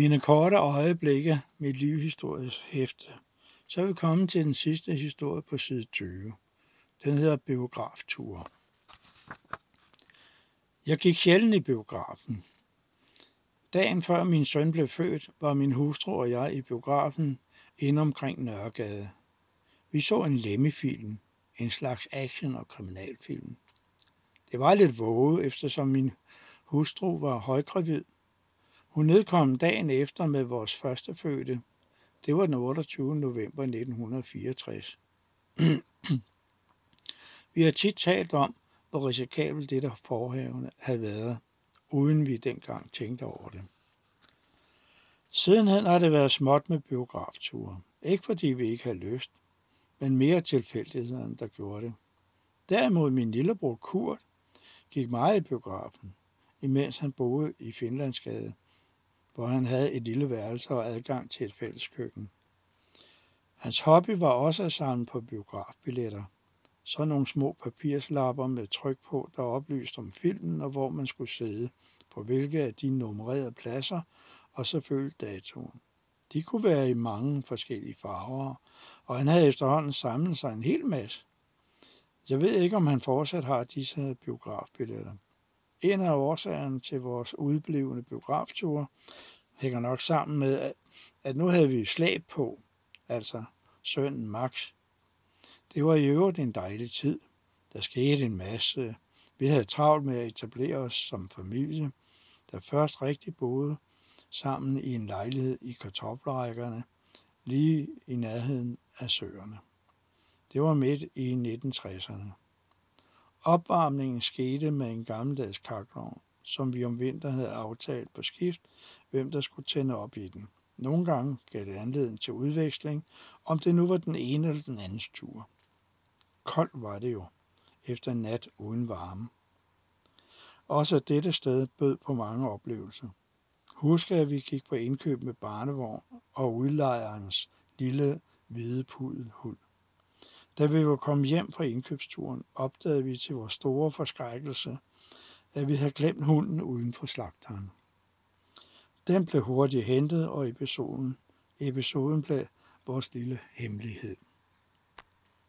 Mine korte øjeblikke, mit livshistorisk hæfte. Så er vi kommet til den sidste historie på side 20. Den hedder Biografture. Jeg gik sjældent i biografen. Dagen før min søn blev født, var min hustru og jeg i biografen inde omkring Nørregade. Vi så en lemmefilm, en slags action- og kriminalfilm. Det var lidt våget, eftersom min hustru var højgravid. Hun nedkom dagen efter med vores første fødte. Det var den 28. november 1964. vi har tit talt om, hvor risikabelt det der forhavende havde været, uden vi dengang tænkte over det. Sidenhen har det været småt med biografture. Ikke fordi vi ikke havde lyst, men mere tilfældigheden, der gjorde det. Derimod min lillebror Kurt gik meget i biografen, imens han boede i Finlandsgade, hvor han havde et lille værelse og adgang til et fælles køkken. Hans hobby var også at samle på biografbilletter. Så nogle små papirslapper med tryk på, der oplyste om filmen og hvor man skulle sidde, på hvilke af de nummererede pladser, og selvfølgelig datoen. De kunne være i mange forskellige farver, og han havde efterhånden samlet sig en hel masse. Jeg ved ikke, om han fortsat har disse biografbilletter. En af årsagerne til vores udblivende biografture hænger nok sammen med, at nu havde vi slæb på, altså sønnen Max. Det var i øvrigt en dejlig tid. Der skete en masse. Vi havde travlt med at etablere os som familie, der først rigtig boede sammen i en lejlighed i kartoflerækkerne, lige i nærheden af søerne. Det var midt i 1960'erne. Opvarmningen skete med en gammeldags kakkelovn, som vi om vinteren havde aftalt på skift, hvem der skulle tænde op i den. Nogle gange gav det anledning til udveksling, om det nu var den ene eller den andens tur. Koldt var det jo, efter en nat uden varme. Også dette sted bød på mange oplevelser. Husk, at vi gik på indkøb med barnevogn og udlejerens lille hvide pudelhund. Da vi var kommet hjem fra indkøbsturen, opdagede vi til vores store forskrækkelse, at vi havde glemt hunden uden for slagteren. Den blev hurtigt hentet, og episoden, episoden blev vores lille hemmelighed.